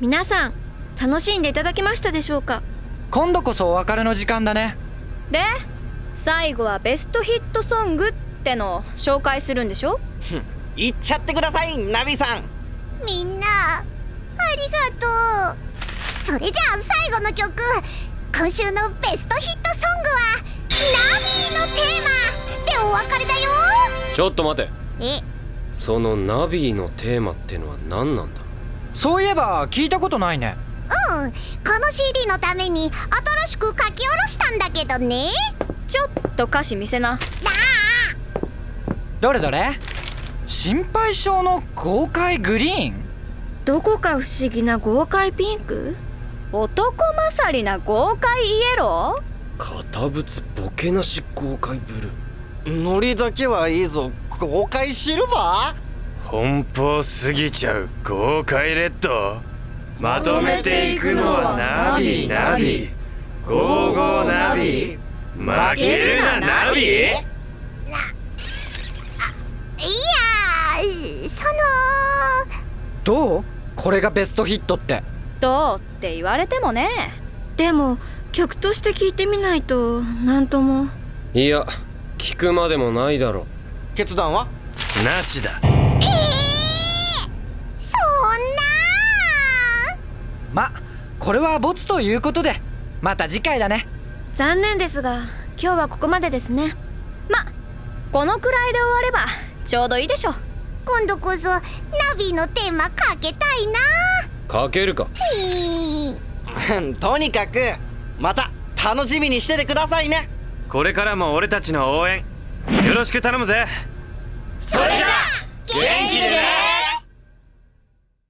皆さん楽しんでいただけましたでしょうか？今度こそお別れの時間だね。で最後はベストヒットソングってのを紹介するんでしょ？言っちゃってくださいナビさん。みんなありがとう。それじゃあ最後の曲今週のベストヒットソングは「ナビーのテーマ」でお別れだよ。ちょっと待てえ？そのナビのテーマってのは何なんだ？そういえば聞いたことないね。うん。この CD のために新しく書き下ろしたんだけどね。ちょっと歌詞見せな。どれどれ？心配性の豪快グリーン。どこか不思議な豪快ピンク？男勝りな豪快イエロ堅物ボケなし豪快ブルー。ノリだけはいいぞ。豪快シルバ奔放すぎちゃう豪快レッドまとめていくのはナビナビ。ゴーゴーナビ。負けるなナビ。いやそのどう？これがベストヒットって。ーどうって言われてもね。でも曲として聴いてみないと何とも。いや聞くまでもないだろ決断は？なしだまこれはボツということでまた次回だね。残念ですが今日はここまでですね。まこのくらいで終わればちょうどいいでしょ今度こそナビのテーマかけたいな。かけるか。とにかくまた楽しみにしててくださいね。これからも俺たちの応援よろしく頼むぜ。それじゃ元気でね